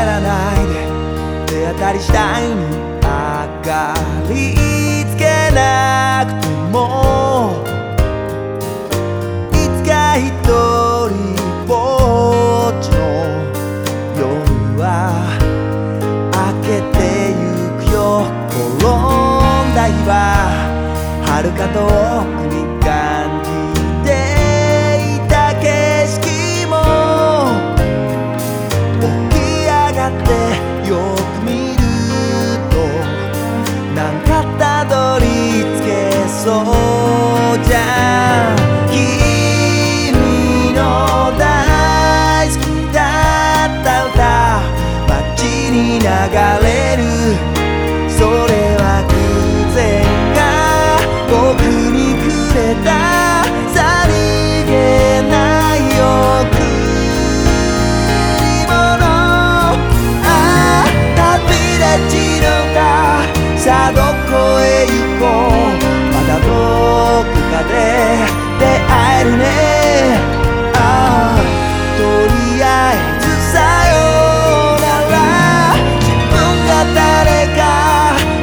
やらないで手当たり次第に明かりつけなくてもいつか一人ぼっちの夜は明けてゆくよ。転んだ日は遥か遠く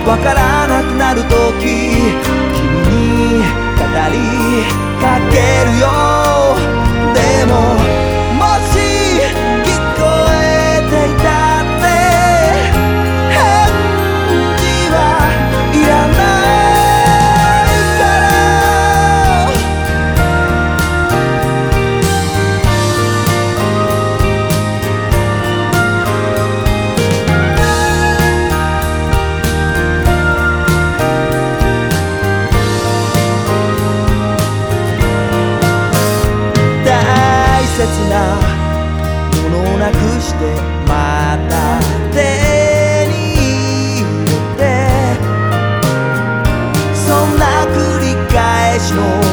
tua cara た。物をなくしてまた手に入れて。そんな繰り返しの